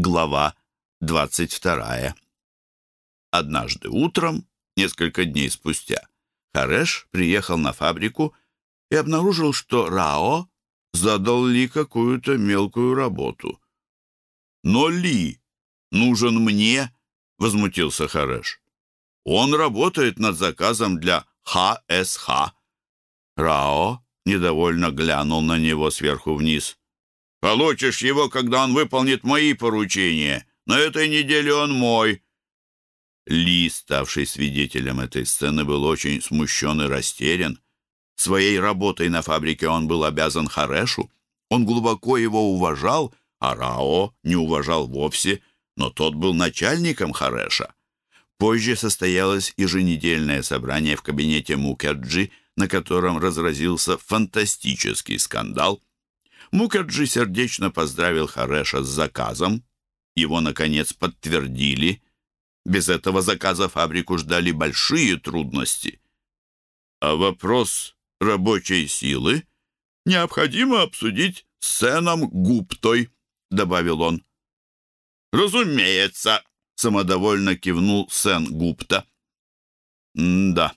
Глава 22. Однажды утром, несколько дней спустя, Хареш приехал на фабрику и обнаружил, что Рао задал Ли какую-то мелкую работу. «Но Ли нужен мне», — возмутился Хареш. «Он работает над заказом для ХСХ». Рао недовольно глянул на него сверху вниз. Получишь его, когда он выполнит мои поручения. На этой неделе он мой». Ли, ставший свидетелем этой сцены, был очень смущен и растерян. Своей работой на фабрике он был обязан Харешу. Он глубоко его уважал, а Рао не уважал вовсе, но тот был начальником Хареша. Позже состоялось еженедельное собрание в кабинете Мукерджи, на котором разразился фантастический скандал – Мукерджи сердечно поздравил Хареша с заказом. Его, наконец, подтвердили. Без этого заказа фабрику ждали большие трудности. А вопрос рабочей силы необходимо обсудить с Сеном Гуптой, добавил он. Разумеется, самодовольно кивнул Сен Гупта. да,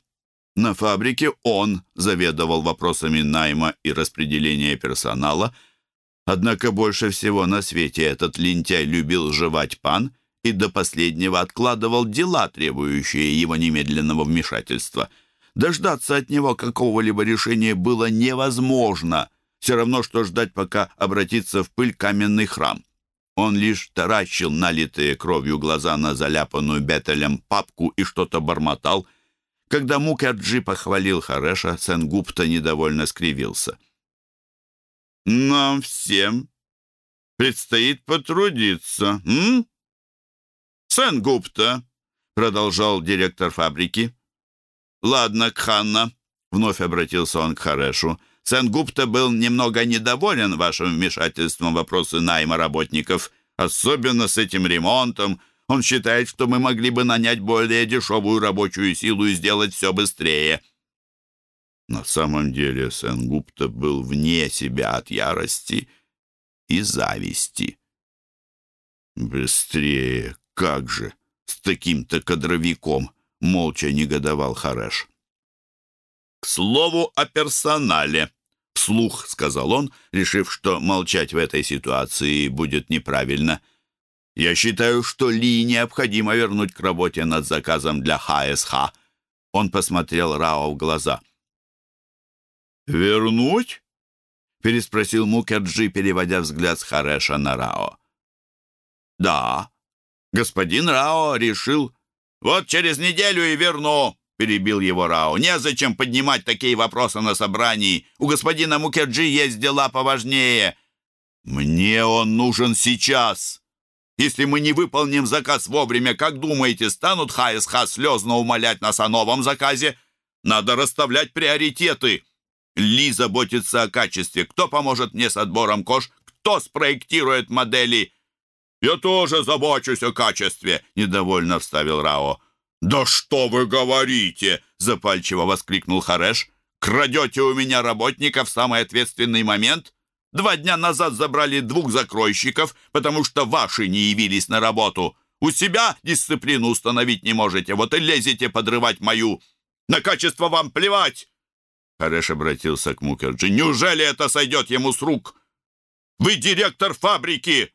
на фабрике он заведовал вопросами найма и распределения персонала, однако больше всего на свете этот лентяй любил жевать пан и до последнего откладывал дела, требующие его немедленного вмешательства. Дождаться от него какого-либо решения было невозможно, все равно, что ждать, пока обратится в пыль каменный храм. Он лишь таращил налитые кровью глаза на заляпанную бетелем папку и что-то бормотал — когда Мукерджи похвалил Хареша, Сенгупта недовольно скривился. «Нам всем предстоит потрудиться, м?» «Сенгупта», — продолжал директор фабрики. «Ладно, Кханна», — вновь обратился он к Харешу. «Сенгупта был немного недоволен вашим вмешательством в вопросы найма работников, особенно с этим ремонтом, он считает, что мы могли бы нанять более дешевую рабочую силу и сделать все быстрее». На самом деле Сенгупта был вне себя от ярости и зависти. «Быстрее! Как же! С таким-то кадровиком!» — молча негодовал Хареш. «К слову о персонале», — вслух сказал он, решив, что молчать в этой ситуации будет неправильно. Я считаю, что Ли необходимо вернуть к работе над заказом для ХСХ. Он посмотрел Рао в глаза. «Вернуть?» — переспросил Мукерджи, переводя взгляд с Хареша на Рао. «Да, господин Рао решил...» «Вот через неделю и верну!» — перебил его Рао. «Незачем поднимать такие вопросы на собрании. У господина Мукерджи есть дела поважнее». «Мне он нужен сейчас!» Если мы не выполним заказ вовремя, как думаете, станут ХСХ слезно умолять нас о новом заказе? Надо расставлять приоритеты. Ли заботится о качестве. Кто поможет мне с отбором кож? Кто спроектирует модели? Я тоже забочусь о качестве, недовольно вставил Рао. Да что вы говорите? запальчиво воскликнул Хареш. Крадете у меня работника в самый ответственный момент? Два дня назад забрали двух закройщиков, потому что ваши не явились на работу. У себя дисциплину установить не можете, вот и лезете подрывать мою. На качество вам плевать!» Хареш обратился к Мукерджи. «Неужели это сойдет ему с рук? Вы директор фабрики!»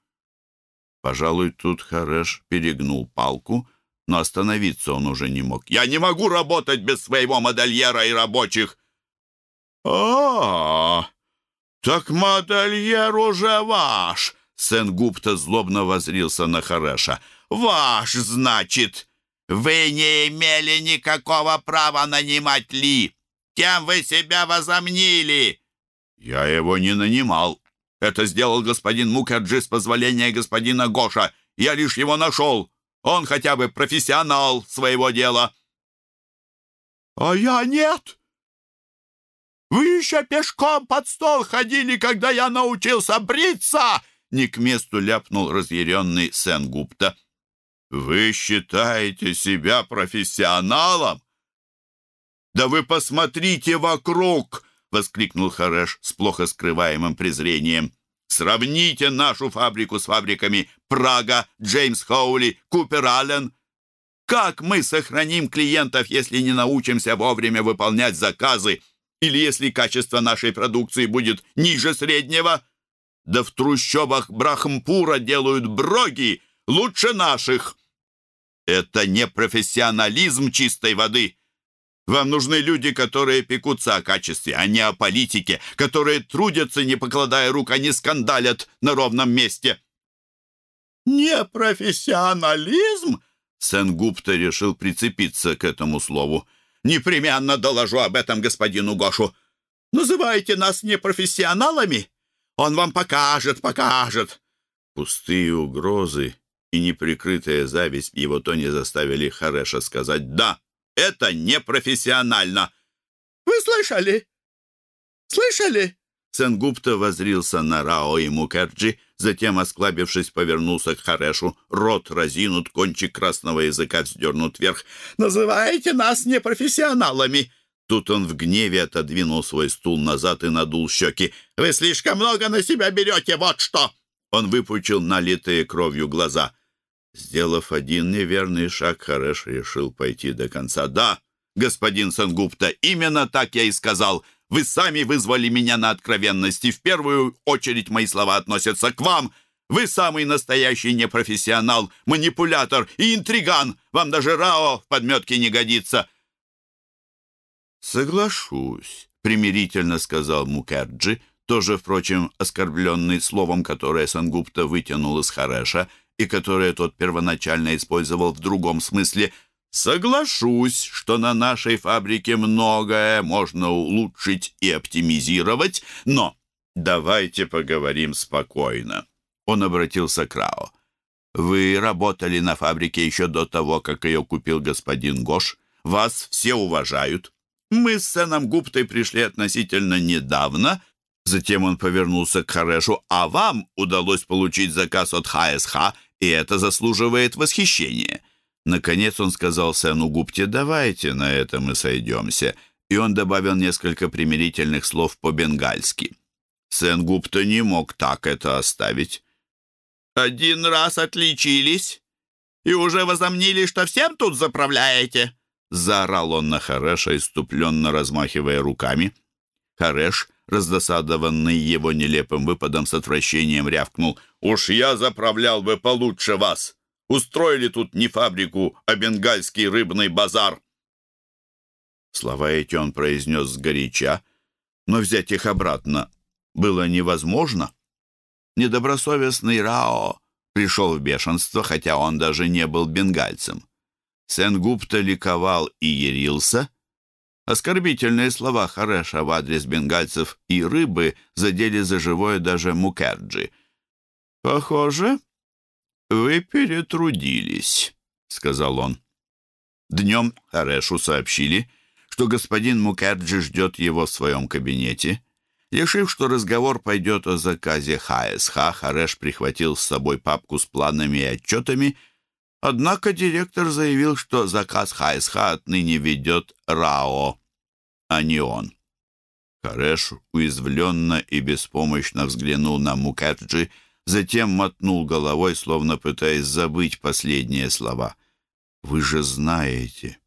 Пожалуй, тут Хареш перегнул палку, но остановиться он уже не мог. «Я не могу работать без своего модельера и рабочих!» «А-а-а!» «Так модельер уже ваш!» Сен-Гупта злобно возрился на Хареша. «Ваш, значит! Вы не имели никакого права нанимать Ли! Кем вы себя возомнили?» «Я его не нанимал. Это сделал господин Мукерджи с позволения господина Гоша. Я лишь его нашел. Он хотя бы профессионал своего дела». «А я нет!» Вы еще пешком под стол ходили, когда я научился бриться!» Не к месту ляпнул разъяренный Сен-Гупта. «Вы считаете себя профессионалом?» «Да вы посмотрите вокруг!» — воскликнул Хареш с плохо скрываемым презрением. Сравните нашу фабрику с фабриками Прага, Джеймс Хоули, Купер Аллен. Как мы сохраним клиентов, если не научимся вовремя выполнять заказы? Или если качество нашей продукции будет ниже среднего? Да в трущобах Брахмпура делают броги лучше наших. Это не профессионализм чистой воды. Вам нужны люди, которые пекутся о качестве, а не о политике, которые трудятся, не покладая рук, а не скандалят на ровном месте. «Не профессионализм?» Сен-Гупта решил прицепиться к этому слову. «Непременно доложу об этом господину Гошу. Называйте нас непрофессионалами. Он вам покажет, покажет». Пустые угрозы и неприкрытая зависть в его тоне заставили Хареша сказать «Да, это непрофессионально». «Вы слышали? Слышали?» Сенгупта возрился на Рао и Мукерджи, затем, осклабившись, повернулся к Харешу. Рот разинут, кончик красного языка вздернут вверх. «Называете нас непрофессионалами!» Тут он в гневе отодвинул свой стул назад и надул щеки. «Вы слишком много на себя берете, вот что!» Он выпучил налитые кровью глаза. Сделав один неверный шаг, Хареш решил пойти до конца. «Да, господин Сангупта, именно так я и сказал. Вы сами вызвали меня на откровенность, и в первую очередь мои слова относятся к вам. Вы самый настоящий непрофессионал, манипулятор и интриган. Вам даже Рао в подметке не годится». «Соглашусь», — примирительно сказал Мукерджи, тоже, впрочем, оскорбленный словом, которое Сангупта вытянул из Хареша и которое тот первоначально использовал в другом смысле — Соглашусь, что на нашей фабрике многое можно улучшить и оптимизировать, но давайте поговорим спокойно. Он обратился к Рао. Вы работали на фабрике еще до того, как ее купил господин Гош. Вас все уважают. Мы с Сеном Гуптой пришли относительно недавно. Затем он повернулся к Харешу. А вам удалось получить заказ от ХСХ, и это заслуживает восхищения. Наконец он сказал Сену Гупте, «Давайте на этом мы сойдемся», и он добавил несколько примирительных слов по-бенгальски. Сен Гупта не мог так это оставить. «Один раз отличились и уже возомнили, что всем тут заправляете», заорал он на Хареша, иступленно размахивая руками. Хареш, раздосадованный его нелепым выпадом, с отвращением рявкнул. «Уж я заправлял бы получше вас!» Устроили тут не фабрику, а бенгальский рыбный базар. Слова эти он произнес сгоряча, но взять их обратно было невозможно. Недобросовестный Рао пришел в бешенство, хотя он даже не был бенгальцем. Сенгупта ликовал и ярился. Оскорбительные слова Хареша в адрес бенгальцев и рыбы задели за живое даже Мукерджи. «Похоже, «Вы перетрудились», — сказал он. Днем Харешу сообщили, что господин Мукерджи ждет его в своем кабинете. Решив, что разговор пойдет о заказе ХСХ, Хареш прихватил с собой папку с планами и отчетами, однако директор заявил, что заказ ХСХ отныне ведет РАО, а не он. Хареш уязвленно и беспомощно взглянул на Мукерджи, затем мотнул головой, словно пытаясь забыть последние слова. «Вы же знаете,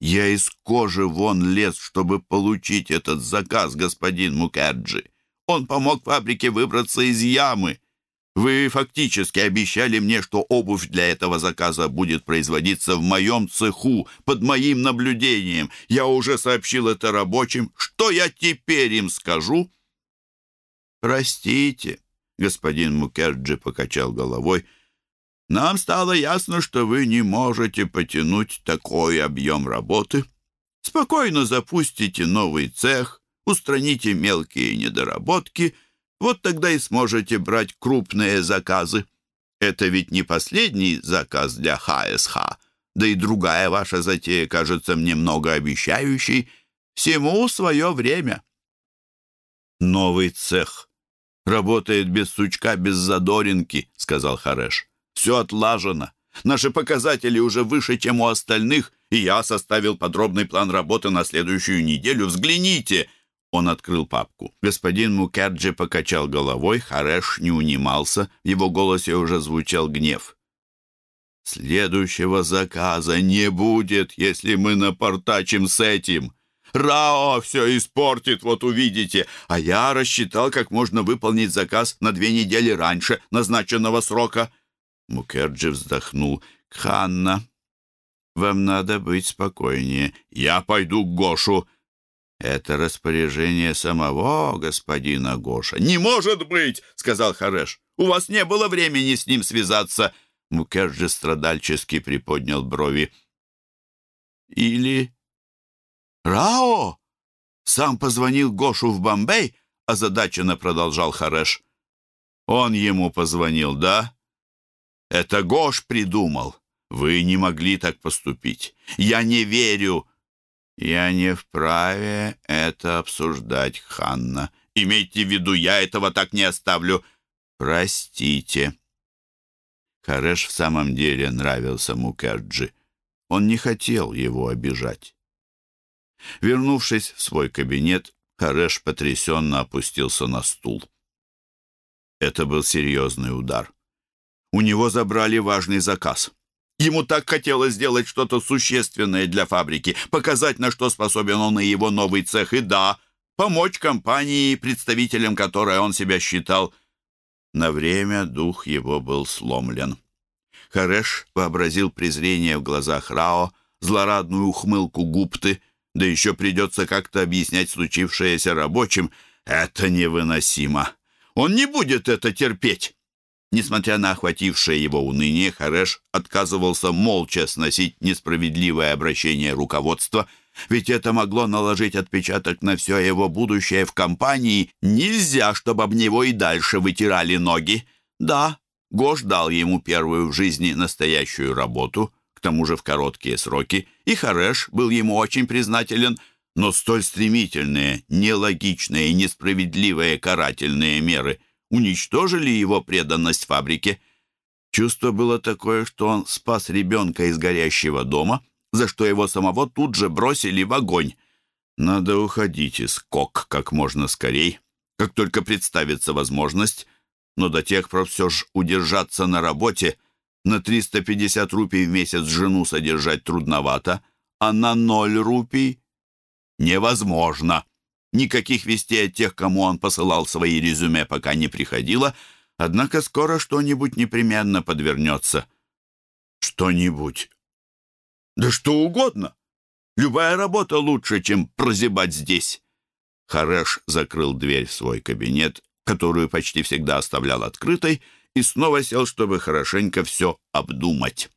я из кожи вон лез, чтобы получить этот заказ, господин Мукерджи. Он помог фабрике выбраться из ямы. Вы фактически обещали мне, что обувь для этого заказа будет производиться в моем цеху, под моим наблюдением. Я уже сообщил это рабочим. Что я теперь им скажу?» «Простите», Господин Мукерджи покачал головой. «Нам стало ясно, что вы не можете потянуть такой объем работы. Спокойно запустите новый цех, устраните мелкие недоработки, вот тогда и сможете брать крупные заказы. Это ведь не последний заказ для ХСХ, да и другая ваша затея кажется мне многообещающей. Всему свое время». Новый цех «Работает без сучка, без задоринки», — сказал Хареш. «Все отлажено. Наши показатели уже выше, чем у остальных, и я составил подробный план работы на следующую неделю. Взгляните!» Он открыл папку. Господин Мукерджи покачал головой, Хареш не унимался, в его голосе уже звучал гнев. «Следующего заказа не будет, если мы напортачим с этим. Рао все испортит, вот увидите. А я рассчитал, как можно выполнить заказ на две недели раньше назначенного срока». Мукерджи вздохнул. «Ханна, вам надо быть спокойнее. Я пойду к Гошу». «Это распоряжение самого господина Гоша». «Не может быть!» — сказал Хареш. «У вас не было времени с ним связаться». Мукерджи страдальчески приподнял брови. «Или «Рао! Сам позвонил Гошу в Бомбей?» — озадаченно продолжал Хареш. «Он ему позвонил, да?» «Это Гош придумал. Вы не могли так поступить. Я не верю». «Я не вправе это обсуждать, Ханна. Имейте в виду, я этого так не оставлю. Простите». Хареш в самом деле нравился Мукерджи. Он не хотел его обижать. Вернувшись в свой кабинет, Хареш потрясенно опустился на стул. Это был серьезный удар. У него забрали важный заказ. Ему так хотелось сделать что-то существенное для фабрики, показать, на что способен он и его новый цех, и да, помочь компании, представителям которой он себя считал. На время дух его был сломлен. Хареш вообразил презрение в глазах Рао, злорадную ухмылку Гупты — да еще придется как-то объяснять случившееся рабочим. Это невыносимо. Он не будет это терпеть. Несмотря на охватившее его уныние, Хареш отказывался молча сносить несправедливое обращение руководства, ведь это могло наложить отпечаток на все его будущее в компании. Нельзя, чтобы об него и дальше вытирали ноги. Да, Гош дал ему первую в жизни настоящую работу, к тому же в короткие сроки, и Хареш был ему очень признателен, но столь стремительные, нелогичные и несправедливые карательные меры уничтожили его преданность фабрике. Чувство было такое, что он спас ребенка из горящего дома, за что его самого тут же бросили в огонь. Надо уходить из КОК как можно скорей, как только представится возможность, но до тех пор все же удержаться на работе — на 350 рупий в месяц жену содержать трудновато, а на ноль рупий невозможно. Никаких вестей от тех, кому он посылал свои резюме, пока не приходило, однако скоро что-нибудь непременно подвернется. Что-нибудь. Да что угодно. Любая работа лучше, чем прозябать здесь. Хареш закрыл дверь в свой кабинет, которую почти всегда оставлял открытой, и снова сел, чтобы хорошенько все обдумать.